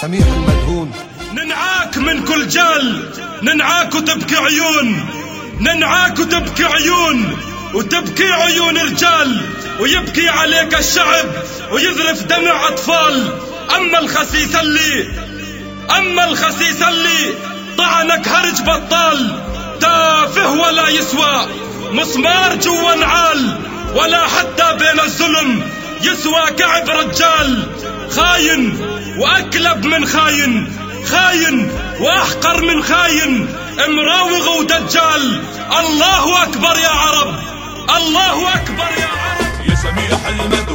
سميح المدهون. ننعاك من كل جال ننعاك وتبكي عيون ننعاك وتبكي عيون وتبكي عيون رجال ويبكي عليك الشعب ويذرف دمع أطفال. أما الخسيس اللي أما الخسيس اللي طعنك هرج بطال تافه ولا يسوى مسمار جوا نعال ولا حتى بين الظلم يسوى كعب رجال خاين وأكلب من خاين خاين وأحقر من خاين. مراوغ ودجال الله أكبر يا عرب الله أكبر يا عرب. يا سميح المدهون